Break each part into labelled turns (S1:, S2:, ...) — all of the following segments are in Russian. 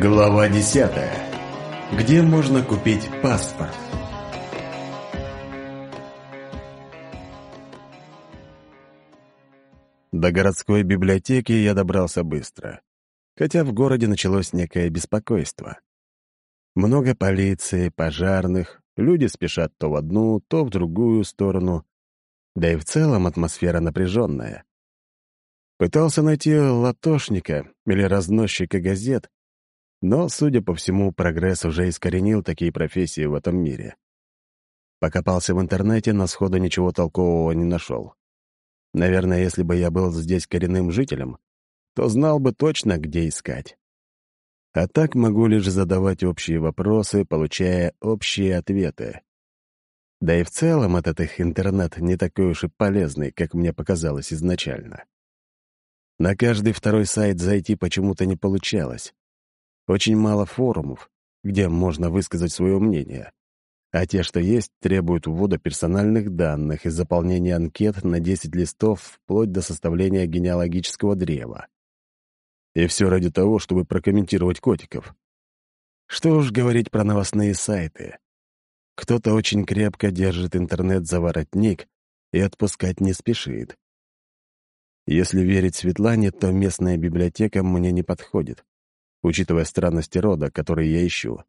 S1: Глава десятая. Где можно купить паспорт?
S2: До городской библиотеки я добрался быстро, хотя в городе началось некое беспокойство. Много полиции, пожарных, люди спешат то в одну, то в другую сторону, да и в целом атмосфера напряженная. Пытался найти латошника или разносчика газет, но, судя по всему, прогресс уже искоренил такие профессии в этом мире. Покопался в интернете, на сходу ничего толкового не нашел. Наверное, если бы я был здесь коренным жителем, то знал бы точно, где искать. А так могу лишь задавать общие вопросы, получая общие ответы. Да и в целом этот их интернет не такой уж и полезный, как мне показалось изначально. На каждый второй сайт зайти почему-то не получалось. Очень мало форумов, где можно высказать свое мнение. А те, что есть, требуют ввода персональных данных и заполнения анкет на 10 листов вплоть до составления генеалогического древа. И все ради того, чтобы прокомментировать котиков. Что уж говорить про новостные сайты. Кто-то очень крепко держит интернет за воротник и отпускать не спешит. Если верить Светлане, то местная библиотека мне не подходит учитывая странности рода, которые я ищу.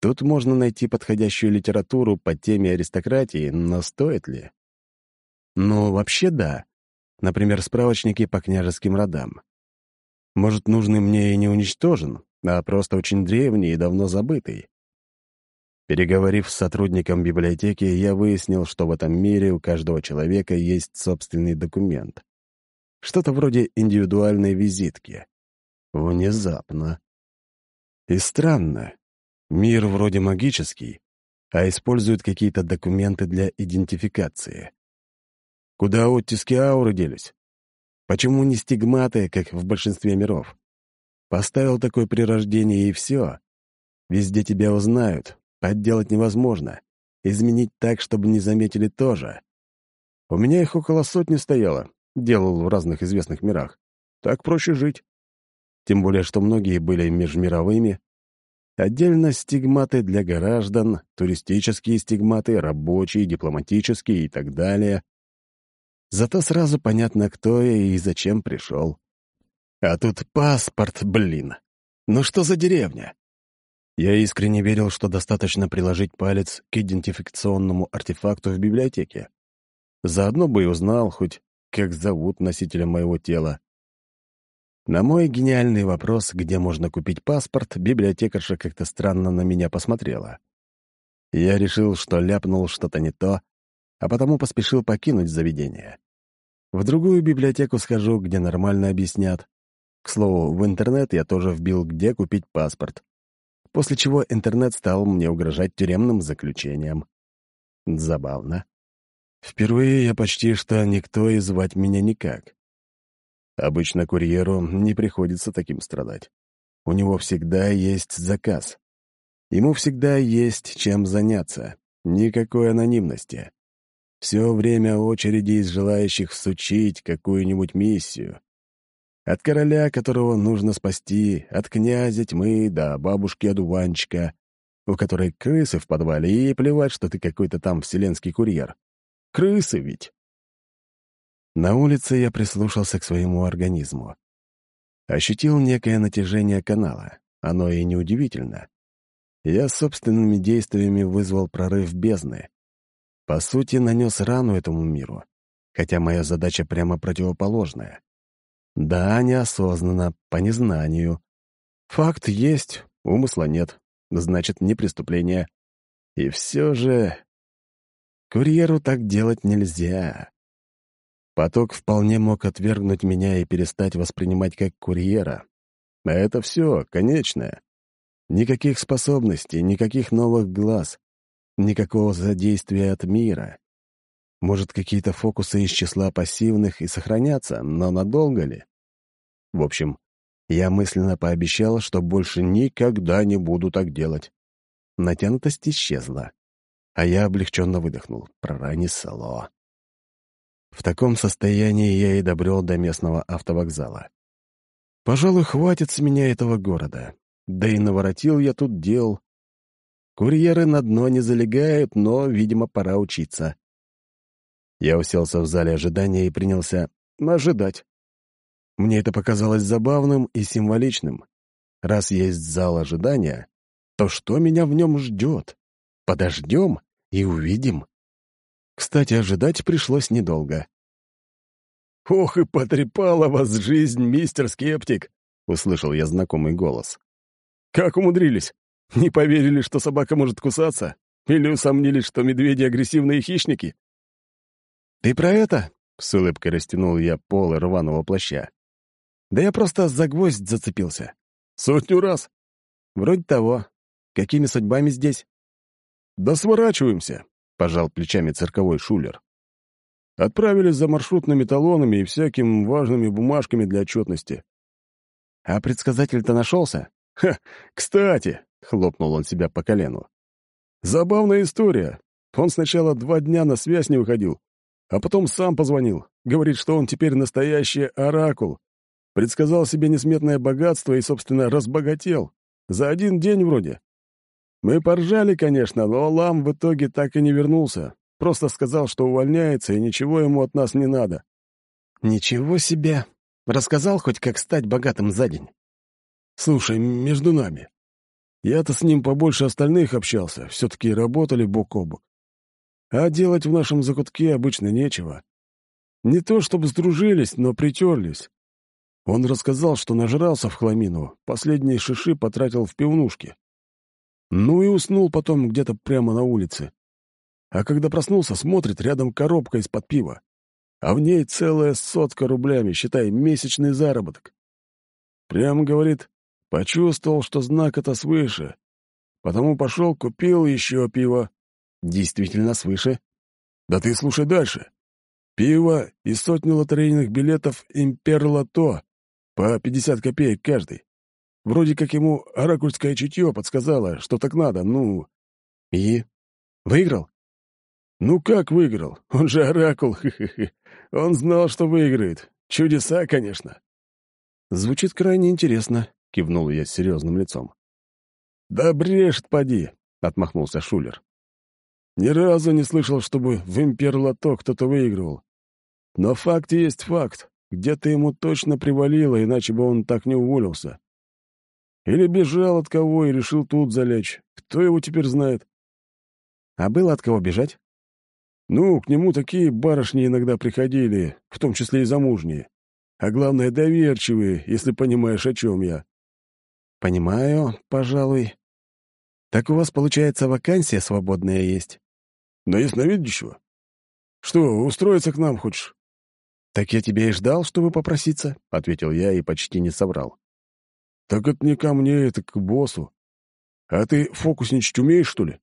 S2: Тут можно найти подходящую литературу по теме аристократии, но стоит ли? Ну, вообще да. Например, справочники по княжеским родам. Может, нужный мне и не уничтожен, а просто очень древний и давно забытый. Переговорив с сотрудником библиотеки, я выяснил, что в этом мире у каждого человека есть собственный документ. Что-то вроде индивидуальной визитки. Внезапно. И странно. Мир вроде магический, а используют какие-то документы для идентификации. Куда оттиски ауры делись? Почему не стигматы, как в большинстве миров? Поставил такой при рождении, и все. Везде тебя узнают, подделать невозможно. Изменить так, чтобы не заметили тоже. У меня их около сотни стояло, делал в разных известных мирах. Так проще жить тем более что многие были межмировыми. Отдельно стигматы для граждан, туристические стигматы, рабочие, дипломатические и так далее. Зато сразу понятно, кто я и зачем пришел. А тут паспорт, блин. Ну что за деревня? Я искренне верил, что достаточно приложить палец к идентификационному артефакту в библиотеке. Заодно бы и узнал хоть, как зовут носителя моего тела. На мой гениальный вопрос, где можно купить паспорт, библиотекарша как-то странно на меня посмотрела. Я решил, что ляпнул что-то не то, а потому поспешил покинуть заведение. В другую библиотеку схожу, где нормально объяснят. К слову, в интернет я тоже вбил, где купить паспорт. После чего интернет стал мне угрожать тюремным заключением. Забавно. Впервые я почти что никто и звать меня никак. Обычно курьеру не приходится таким страдать. У него всегда есть заказ. Ему всегда есть чем заняться. Никакой анонимности. Все время очереди из желающих всучить какую-нибудь миссию. От короля, которого нужно спасти, от князя тьмы до бабушки-одуванчика, у которой крысы в подвале, и плевать, что ты какой-то там вселенский курьер. Крысы ведь. На улице я прислушался к своему организму. Ощутил некое натяжение канала. Оно и неудивительно. Я собственными действиями вызвал прорыв бездны. По сути, нанес рану этому миру, хотя моя задача прямо противоположная. Да, неосознанно, по незнанию. Факт есть, умысла нет, значит, не преступление. И все же... Курьеру так делать нельзя. Поток вполне мог отвергнуть меня и перестать воспринимать как курьера. А это все, конечное. Никаких способностей, никаких новых глаз, никакого задействия от мира. Может, какие-то фокусы из числа пассивных и сохранятся, но надолго ли? В общем, я мысленно пообещал, что больше никогда не буду так делать. Натянутость исчезла, а я облегченно выдохнул. Пронесло. В таком состоянии я и добрел до местного автовокзала. Пожалуй, хватит с меня этого города. Да и наворотил я тут дел. Курьеры на дно не залегают, но, видимо, пора учиться. Я уселся в зале ожидания и принялся ожидать. Мне это показалось забавным и символичным. Раз есть зал ожидания, то что меня в нем ждет? Подождем и увидим. Кстати, ожидать пришлось недолго. «Ох и потрепала вас жизнь, мистер Скептик!» — услышал я знакомый голос. «Как умудрились? Не поверили, что собака может кусаться? Или усомнились, что медведи — агрессивные хищники?» «Ты про это?» — с улыбкой растянул я полы рваного плаща. «Да я просто за гвоздь зацепился. Сотню раз. Вроде того. Какими судьбами здесь?» «Да сворачиваемся», — пожал плечами цирковой шулер. Отправились за маршрутными талонами и всякими важными бумажками для отчетности. «А предсказатель-то нашелся?» «Ха, кстати!» — хлопнул он себя по колену. «Забавная история. Он сначала два дня на связь не выходил, а потом сам позвонил. Говорит, что он теперь настоящий оракул. Предсказал себе несметное богатство и, собственно, разбогател. За один день вроде. Мы поржали, конечно, но Лам в итоге так и не вернулся. Просто сказал, что увольняется, и ничего ему от нас не надо». «Ничего себе! Рассказал хоть, как стать богатым за день?» «Слушай, между нами. Я-то с ним побольше остальных общался, все-таки работали бок о бок. А делать в нашем закутке обычно нечего. Не то чтобы сдружились, но притерлись. Он рассказал, что нажрался в хламину, последние шиши потратил в пивнушке. Ну и уснул потом где-то прямо на улице. А когда проснулся, смотрит, рядом коробка из-под пива. А в ней целая сотка рублями, считай, месячный заработок. Прямо, говорит, почувствовал, что знак это свыше. Потому пошел, купил еще пиво. Действительно свыше. Да ты слушай дальше. Пиво и сотни лотерейных билетов «Импер-лото» по 50 копеек каждый. Вроде как ему оракульское чутье подсказало, что так надо, ну... И? Выиграл? Ну как выиграл? Он же оракул, Он знал, что выиграет. Чудеса, конечно. Звучит крайне интересно, кивнул я с серьезным лицом. Да брешет, поди, отмахнулся Шулер. Ни разу не слышал, чтобы в имперлото кто-то выигрывал. Но факт есть факт. Где-то ему точно привалило, иначе бы он так не уволился. Или бежал от кого и решил тут залечь. Кто его теперь знает? А было от кого бежать? Ну, к нему такие барышни иногда приходили, в том числе и замужние. А главное, доверчивые, если понимаешь, о чем я. Понимаю, пожалуй. Так у вас, получается, вакансия свободная есть? На ясновидящего? Что, устроиться к нам хочешь? Так я тебе и ждал, чтобы попроситься, — ответил я и почти не соврал. «Так это не ко мне, это к боссу. А ты фокусничать умеешь, что ли?»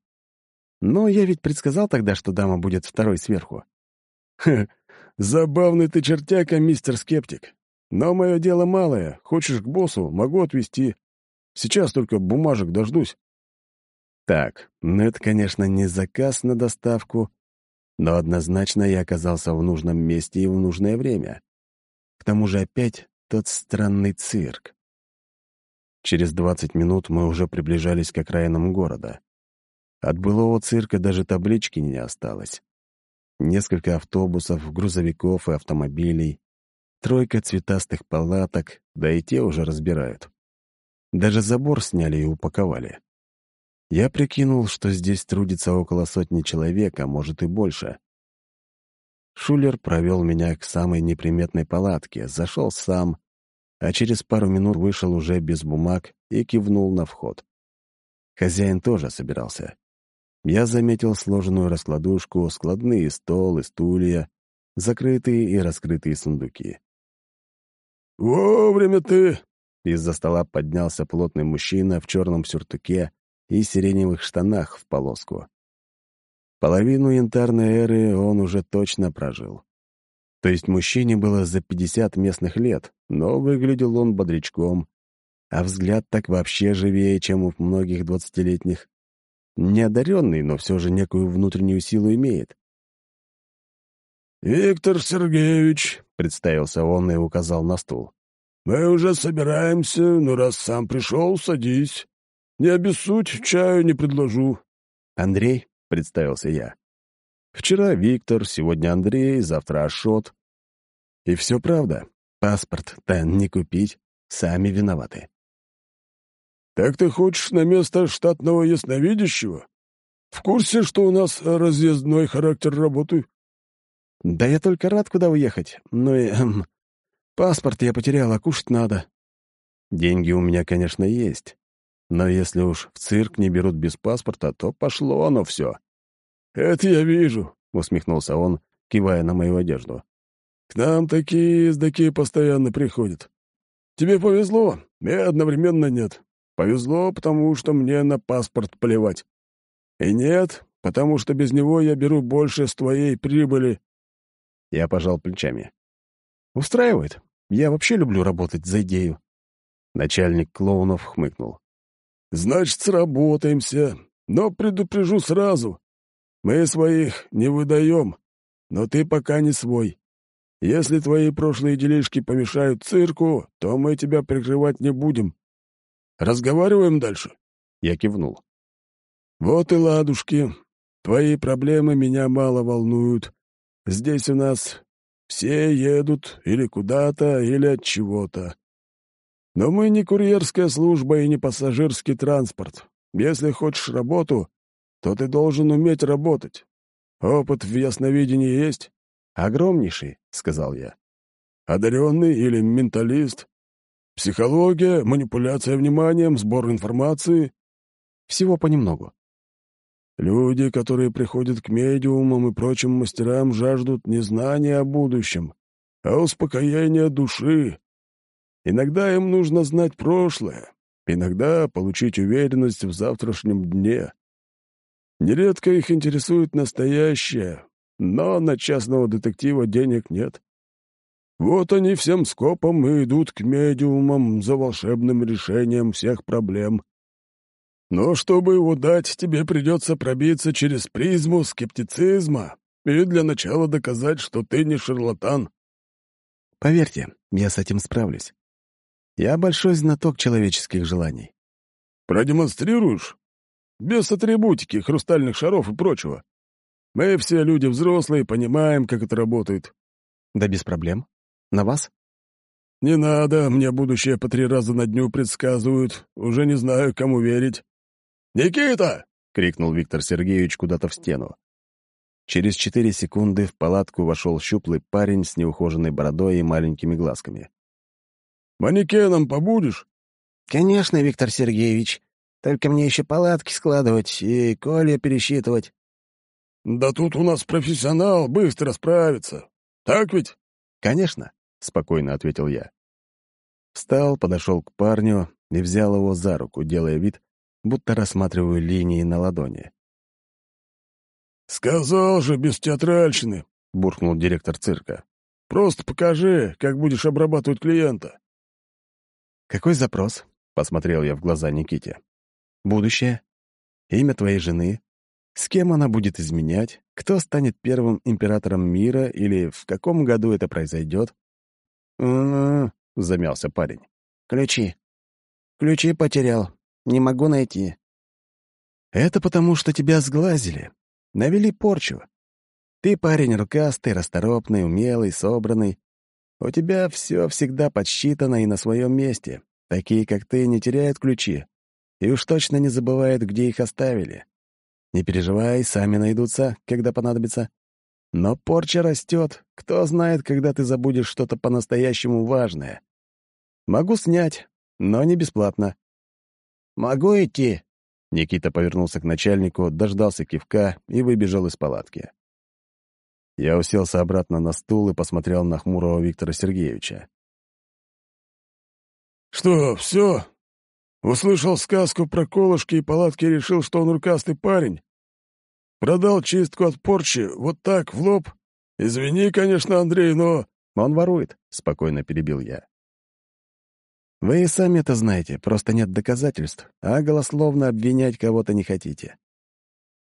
S2: «Ну, я ведь предсказал тогда, что дама будет второй сверху». «Ха, забавный ты чертяка, мистер Скептик. Но мое дело малое. Хочешь к боссу, могу отвезти. Сейчас только бумажек дождусь». Так, ну это, конечно, не заказ на доставку, но однозначно я оказался в нужном месте и в нужное время. К тому же опять тот странный цирк. Через двадцать минут мы уже приближались к окраинам города. От былого цирка даже таблички не осталось. Несколько автобусов, грузовиков и автомобилей, тройка цветастых палаток, да и те уже разбирают. Даже забор сняли и упаковали. Я прикинул, что здесь трудится около сотни человек, а может и больше. Шулер провел меня к самой неприметной палатке, зашел сам, а через пару минут вышел уже без бумаг и кивнул на вход. Хозяин тоже собирался. Я заметил сложенную раскладушку, складные стол и стулья, закрытые и раскрытые сундуки. «Вовремя ты!» Из-за стола поднялся плотный мужчина в черном сюртуке и сиреневых штанах в полоску. Половину янтарной эры он уже точно прожил. То есть мужчине было за пятьдесят местных лет, но выглядел он бодрячком, а взгляд так вообще живее, чем у многих двадцатилетних. Неодаренный, но все же некую внутреннюю силу имеет. «Виктор Сергеевич», — представился он и указал на стул.
S3: «Мы уже собираемся, но раз сам пришел, садись. Не обессудь, чаю не предложу».
S2: «Андрей», — представился я. «Вчера Виктор, сегодня Андрей, завтра Ашот. И все правда. Паспорт-то не купить, сами виноваты».
S3: «Так ты хочешь на место штатного ясновидящего? В курсе, что у нас разъездной характер работы?»
S2: «Да я только рад, куда уехать. Ну и... Эм, паспорт я потерял, а кушать надо. Деньги у меня, конечно, есть. Но если уж в цирк не берут без паспорта, то пошло оно все.
S3: «Это я вижу», —
S2: усмехнулся он, кивая на мою одежду.
S3: «К нам такие ездаки постоянно приходят. Тебе повезло, и одновременно нет. Повезло, потому что мне на паспорт плевать. И нет, потому что без него я беру больше с твоей прибыли.
S2: Я пожал плечами. «Устраивает. Я вообще люблю работать за идею». Начальник клоунов хмыкнул.
S3: «Значит, сработаемся. Но предупрежу сразу. Мы своих не выдаем, но ты пока не свой. Если твои прошлые делишки помешают цирку, то мы тебя прикрывать не будем. Разговариваем дальше?»
S2: Я кивнул.
S3: «Вот и ладушки. Твои проблемы меня мало волнуют. Здесь у нас все едут или куда-то, или от чего-то. Но мы не курьерская служба и не пассажирский транспорт. Если хочешь работу, то ты должен уметь работать. Опыт в ясновидении есть?
S2: Огромнейший, — сказал я.
S3: Одаренный или менталист? Психология, манипуляция вниманием, сбор информации?
S2: Всего понемногу.
S3: Люди, которые приходят к медиумам и прочим мастерам, жаждут не знания о будущем, а успокоения души. Иногда им нужно знать прошлое, иногда получить уверенность в завтрашнем дне. Нередко их интересует настоящее, но на частного детектива денег нет. Вот они всем скопом и идут к медиумам за волшебным решением всех проблем. Но чтобы его дать, тебе придется пробиться через призму скептицизма и для начала доказать, что ты не шарлатан.
S2: Поверьте, я с этим справлюсь. Я большой знаток человеческих желаний.
S3: Продемонстрируешь? Без атрибутики, хрустальных шаров и прочего. Мы все люди взрослые, понимаем, как это работает.
S2: Да без проблем. На вас?
S3: Не надо, мне будущее по три раза на дню предсказывают. Уже не знаю, кому верить. «Никита!» — крикнул Виктор Сергеевич куда-то в стену.
S2: Через четыре секунды в палатку вошел щуплый парень с неухоженной бородой и маленькими глазками.
S3: «Манекеном побудешь?»
S4: «Конечно, Виктор Сергеевич. Только мне еще палатки складывать и Коля пересчитывать».
S3: «Да тут у нас профессионал, быстро справится. Так ведь?»
S2: «Конечно», — спокойно ответил я. Встал, подошел к парню и взял его за руку, делая вид, будто рассматриваю линии на ладони.
S3: «Сказал же, без театральщины!» — буркнул директор цирка. «Просто покажи, как будешь обрабатывать клиента».
S2: «Какой запрос?» — посмотрел я в глаза Никите. «Будущее? Имя твоей жены? С кем она будет изменять? Кто станет первым императором мира или в каком году это произойдет?»
S4: «М-м-м», замялся парень. «Ключи. Ключи потерял. Не могу найти».
S2: «Это потому, что тебя сглазили. Навели порчу. Ты парень рукастый, расторопный, умелый, собранный. У тебя все всегда подсчитано и на своем месте. Такие, как ты, не теряют ключи. И уж точно не забывают, где их оставили. Не переживай, сами найдутся, когда понадобится. Но порча растет. Кто знает, когда ты забудешь что-то по-настоящему важное. Могу снять, но не бесплатно.
S4: «Могу идти?»
S2: Никита повернулся к начальнику, дождался кивка и выбежал из палатки. Я уселся обратно на стул и посмотрел на хмурого Виктора Сергеевича.
S3: «Что, все? Услышал сказку про колышки и палатки и решил, что он рукастый парень? Продал чистку от порчи вот так, в лоб? Извини, конечно, Андрей, но...»
S2: «Он ворует», — спокойно перебил я. Вы и сами это знаете, просто нет доказательств, а голословно обвинять кого-то не хотите.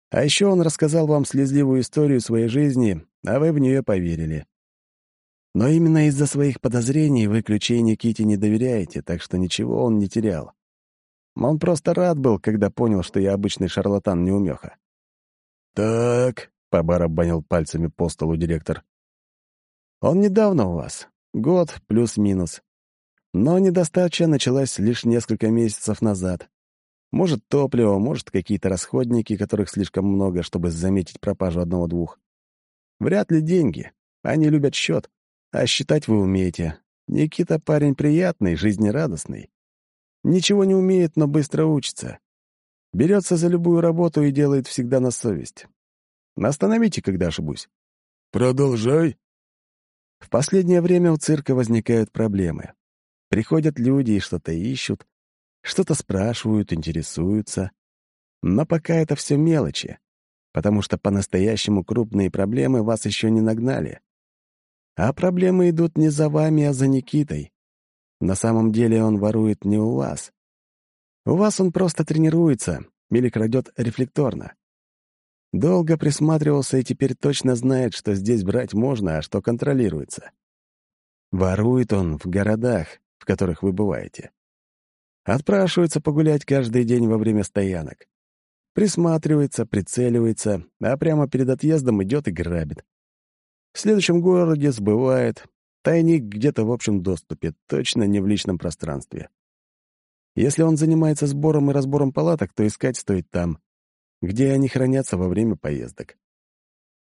S2: А еще он рассказал вам слезливую историю своей жизни, а вы в нее поверили. Но именно из-за своих подозрений вы ключей Никите не доверяете, так что ничего он не терял. Он просто рад был, когда понял, что я обычный шарлатан-неумеха.
S3: «Так», — побарабанил пальцами по столу директор.
S2: «Он недавно у вас. Год плюс-минус. Но недостача началась лишь несколько месяцев назад. Может, топливо, может, какие-то расходники, которых слишком много, чтобы заметить пропажу одного-двух. Вряд ли деньги. Они любят счет. А считать вы умеете. Никита парень приятный, жизнерадостный. Ничего не умеет, но быстро учится. Берется за любую работу и делает всегда на совесть. Остановите, когда ошибусь.
S3: «Продолжай».
S2: В последнее время у цирка возникают проблемы. Приходят люди и что-то ищут, что-то спрашивают, интересуются. Но пока это все мелочи, потому что по-настоящему крупные проблемы вас еще не нагнали. А проблемы идут не за вами, а за Никитой. На самом деле он ворует не у вас. У вас он просто тренируется или крадет рефлекторно. Долго присматривался и теперь точно знает, что здесь брать можно, а что контролируется. Ворует он в городах, в которых вы бываете. Отпрашивается погулять каждый день во время стоянок. Присматривается, прицеливается, а прямо перед отъездом идет и грабит. В следующем городе сбывает, Тайник где-то в общем доступе, точно не в личном пространстве. Если он занимается сбором и разбором палаток, то искать стоит там, где они хранятся во время поездок.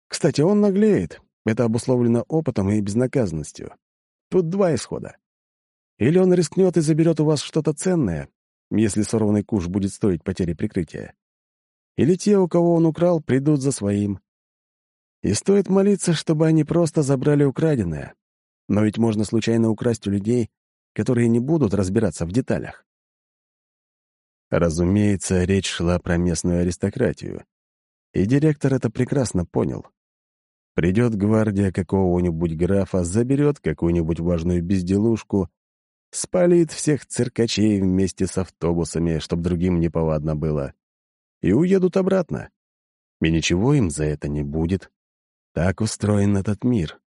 S2: Кстати, он наглеет. Это обусловлено опытом и безнаказанностью. Тут два исхода. Или он рискнет и заберет у вас что-то ценное, если сорванный куш будет стоить потери прикрытия. Или те, у кого он украл, придут за своим. И стоит молиться, чтобы они просто забрали украденное, но ведь можно случайно украсть у людей, которые не будут разбираться в деталях. Разумеется, речь шла про местную аристократию. И директор это прекрасно понял. Придет гвардия какого-нибудь графа, заберет какую-нибудь важную безделушку, спалит всех циркачей вместе с автобусами, чтобы другим неповадно было, и уедут обратно. И ничего им за это не будет. Так устроен этот мир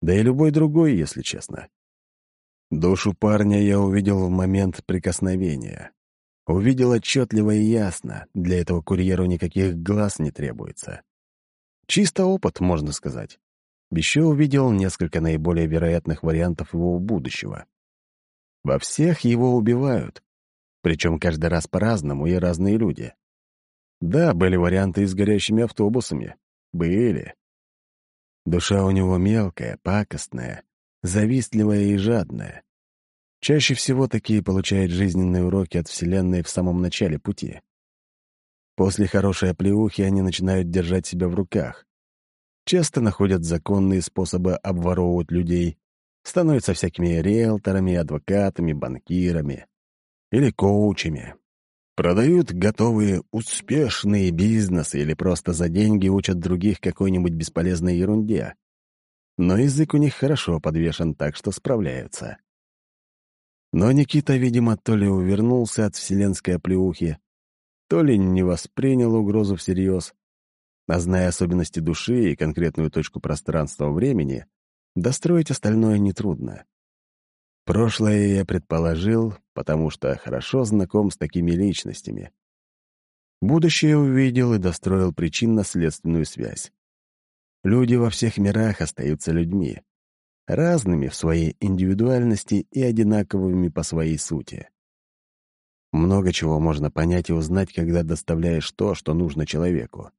S2: да и любой другой, если честно. Душу парня я увидел в момент прикосновения. Увидел отчетливо и ясно, для этого курьеру никаких глаз не требуется. Чисто опыт, можно сказать. Еще увидел несколько наиболее вероятных вариантов его будущего. Во всех его убивают, причем каждый раз по-разному и разные люди. Да, были варианты и с горящими автобусами. Были. Душа у него мелкая, пакостная, завистливая и жадная. Чаще всего такие получают жизненные уроки от Вселенной в самом начале пути. После хорошей оплеухи они начинают держать себя в руках. Часто находят законные способы обворовывать людей, становятся всякими риэлторами, адвокатами, банкирами или коучами, Продают готовые успешные бизнесы или просто за деньги учат других какой-нибудь бесполезной ерунде. Но язык у них хорошо подвешен, так что справляются. Но Никита, видимо, то ли увернулся от вселенской оплеухи, то ли не воспринял угрозу всерьез, а зная особенности души и конкретную точку пространства-времени, достроить остальное нетрудно. Прошлое я предположил, потому что хорошо знаком с такими личностями. Будущее увидел и достроил причинно-следственную связь. Люди во всех мирах остаются людьми, разными в своей индивидуальности и одинаковыми по своей сути. Много чего можно понять и узнать, когда доставляешь то, что нужно человеку.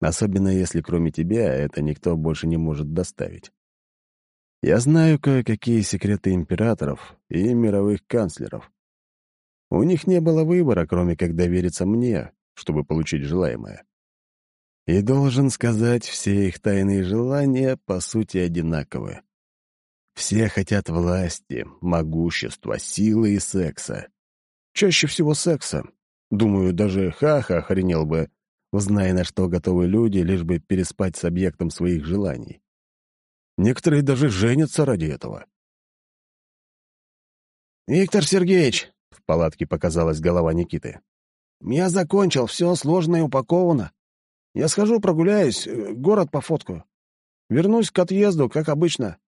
S2: Особенно если кроме тебя это никто больше не может доставить. Я знаю кое-какие секреты императоров и мировых канцлеров. У них не было выбора, кроме как довериться мне, чтобы получить желаемое. И должен сказать, все их тайные желания, по сути, одинаковы. Все хотят власти, могущества, силы и секса. Чаще всего секса. Думаю, даже Хаха охренел бы, зная, на что готовы люди, лишь бы переспать с объектом своих желаний. Некоторые даже женятся ради этого. «Виктор Сергеевич!» — в палатке показалась голова Никиты. «Я закончил, все сложно и упаковано. Я схожу прогуляюсь, э, город пофоткаю. Вернусь к отъезду, как обычно».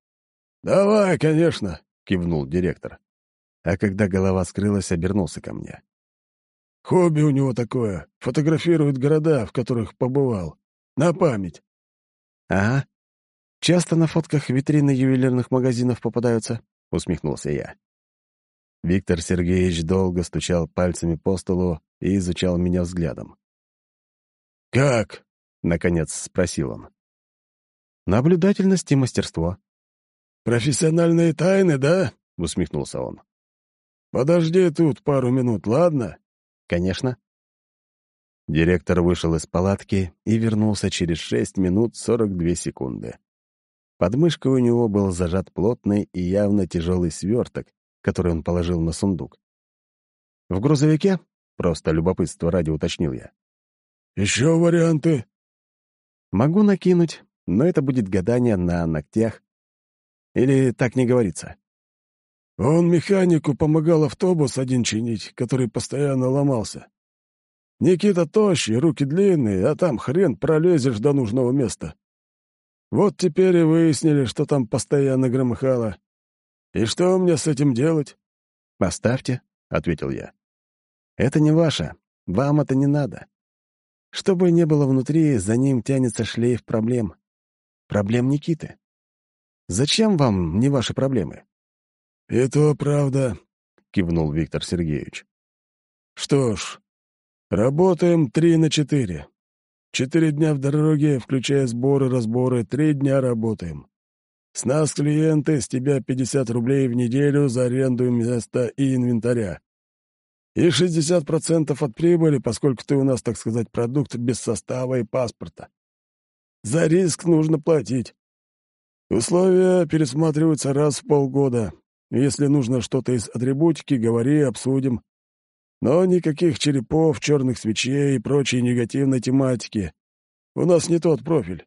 S3: «Давай, конечно», — кивнул директор.
S2: А когда голова скрылась, обернулся ко мне.
S3: «Хобби у него такое. Фотографирует города, в которых побывал. На память».
S2: «Ага. Часто на фотках витрины ювелирных магазинов попадаются», — усмехнулся я. Виктор Сергеевич долго стучал пальцами по столу и изучал меня взглядом.
S3: «Как?»
S2: — наконец спросил он. «Наблюдательность и мастерство».
S3: «Профессиональные тайны, да?» — усмехнулся он. «Подожди тут пару минут, ладно?»
S2: «Конечно». Директор вышел из палатки и вернулся через шесть минут сорок две секунды. Под мышкой у него был зажат плотный и явно тяжелый сверток, который он положил на сундук. «В грузовике?» — просто любопытство ради уточнил я.
S3: «Еще варианты?»
S2: «Могу накинуть, но это будет гадание на ногтях. Или так не говорится?»
S3: «Он механику помогал автобус один чинить, который постоянно ломался. Никита тощий, руки длинные, а там хрен пролезешь до нужного места. Вот теперь и выяснили, что там постоянно громыхало. И что мне с этим делать?»
S2: «Поставьте», — ответил я. «Это не ваше. Вам это не надо. Что бы ни было внутри, за ним тянется шлейф проблем. Проблем Никиты. Зачем вам не ваши проблемы?»
S3: «Это правда», — кивнул Виктор Сергеевич. «Что ж, работаем три на четыре. Четыре дня в дороге, включая сборы-разборы, три дня работаем. С нас клиенты, с тебя 50 рублей в неделю за аренду места и инвентаря. И 60% от прибыли, поскольку ты у нас, так сказать, продукт без состава и паспорта. За риск нужно платить. Условия пересматриваются раз в полгода. Если нужно что-то из атрибутики, говори, обсудим. Но никаких черепов, черных свечей и прочей негативной тематики. У нас не тот профиль.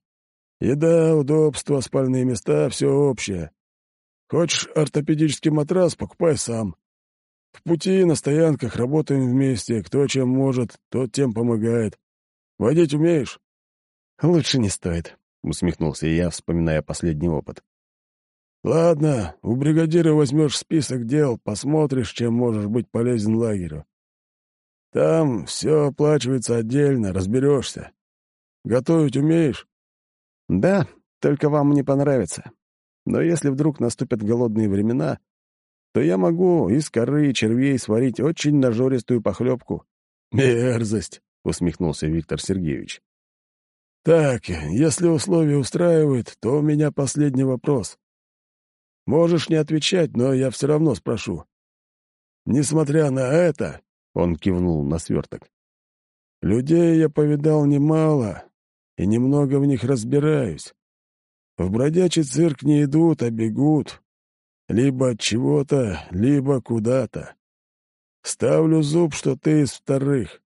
S3: Еда, удобство, спальные места — все общее. Хочешь ортопедический матрас — покупай сам. В пути, на стоянках работаем вместе. Кто чем может, тот тем помогает. Водить умеешь?»
S2: «Лучше не стоит», — усмехнулся я, вспоминая последний опыт.
S3: «Ладно, у бригадира возьмешь список дел, посмотришь, чем можешь быть полезен лагерю. Там все оплачивается отдельно, разберешься. Готовить умеешь?»
S2: «Да, только вам не понравится. Но если вдруг наступят голодные времена, то я могу из коры и червей сварить очень нажористую похлебку».
S3: «Мерзость!» — усмехнулся Виктор Сергеевич. «Так, если условия устраивают, то у меня последний вопрос. Можешь не отвечать, но я все равно спрошу. Несмотря на это, — он кивнул на сверток, — людей я повидал немало и немного в них разбираюсь. В бродячий цирк не идут, а бегут. Либо от чего-то, либо куда-то. Ставлю зуб, что ты из вторых.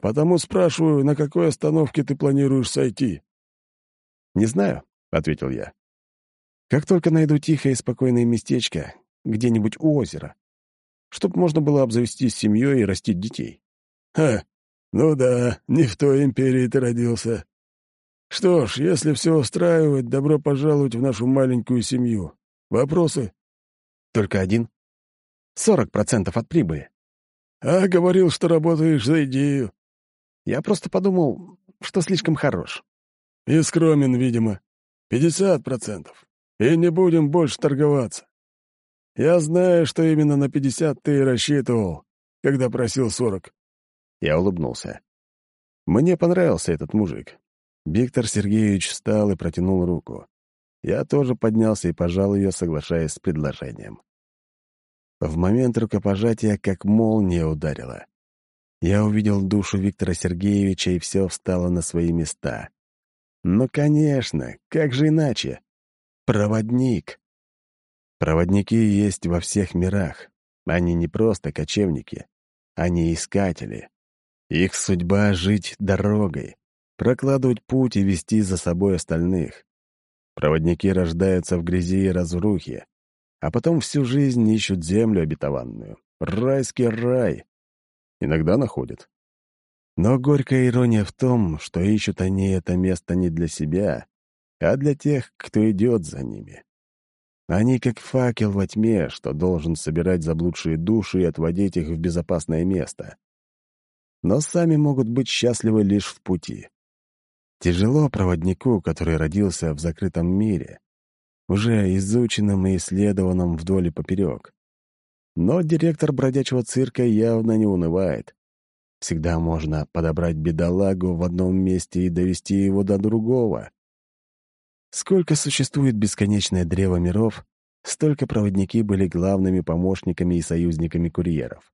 S3: Потому спрашиваю, на какой остановке ты планируешь сойти?»
S2: «Не знаю», — ответил я. Как только найду тихое и спокойное местечко, где-нибудь у озера, чтоб можно было обзавестись семьей и растить детей.
S3: Ха, ну да, не в той империи ты родился. Что ж, если все устраивает, добро пожаловать в нашу маленькую семью. Вопросы?
S2: Только один. Сорок процентов от прибыли.
S3: А говорил, что работаешь за идею.
S2: Я просто подумал, что слишком хорош.
S3: И скромен, видимо. Пятьдесят процентов. И не будем больше торговаться. Я знаю, что именно на пятьдесят ты рассчитывал, когда просил сорок.
S2: Я улыбнулся. Мне понравился этот мужик. Виктор Сергеевич встал и протянул руку. Я тоже поднялся и пожал ее, соглашаясь с предложением. В момент рукопожатия как молния ударила. Я увидел душу Виктора Сергеевича, и все встало на свои места. Ну, конечно, как же иначе? Проводник. Проводники есть во всех мирах. Они не просто кочевники, они искатели. Их судьба — жить дорогой, прокладывать путь и вести за собой остальных. Проводники рождаются в грязи и разрухе, а потом всю жизнь ищут землю обетованную. Райский рай. Иногда находят. Но горькая ирония в том, что ищут они это место не для себя, а для тех, кто идет за ними. Они как факел во тьме, что должен собирать заблудшие души и отводить их в безопасное место. Но сами могут быть счастливы лишь в пути. Тяжело проводнику, который родился в закрытом мире, уже изученном и исследованном вдоль и поперек. Но директор бродячего цирка явно не унывает. Всегда можно подобрать бедолагу в одном месте и довести его до другого. Сколько существует бесконечное древо миров, столько проводники были главными помощниками и союзниками курьеров.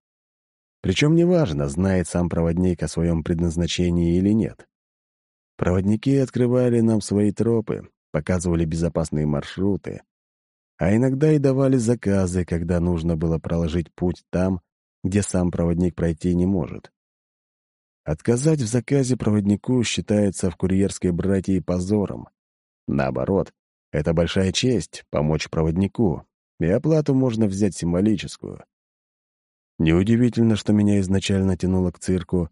S2: Причем неважно, знает сам проводник о своем предназначении или нет. Проводники открывали нам свои тропы, показывали безопасные маршруты, а иногда и давали заказы, когда нужно было проложить путь там, где сам проводник пройти не может. Отказать в заказе проводнику считается в курьерской братье позором. Наоборот, это большая честь — помочь проводнику, и оплату можно взять символическую. Неудивительно, что меня изначально тянуло к цирку,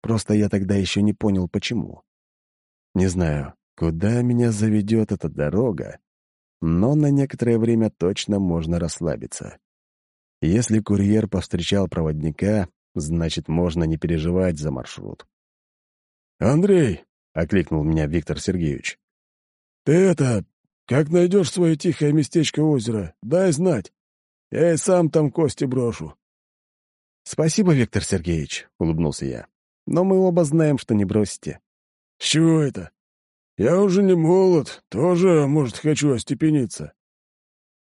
S2: просто я тогда еще не понял, почему. Не знаю, куда меня заведет эта дорога, но на некоторое время точно можно расслабиться. Если курьер повстречал проводника, значит, можно не переживать за маршрут.
S3: «Андрей!»
S2: — окликнул меня Виктор Сергеевич.
S3: «Ты это, как найдешь свое тихое местечко озера, дай знать. Я и сам там кости брошу».
S2: «Спасибо, Виктор Сергеевич», — улыбнулся я. «Но мы оба знаем, что не бросите».
S3: «С чего это? Я уже не молод, тоже, может, хочу остепениться».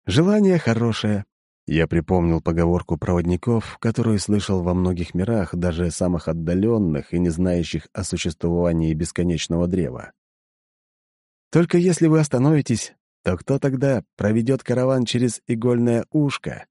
S2: «Желание хорошее». Я припомнил поговорку проводников, которую слышал во многих мирах, даже самых отдаленных и не знающих о существовании бесконечного древа. Только если вы остановитесь, то кто тогда проведет караван через игольное ушко?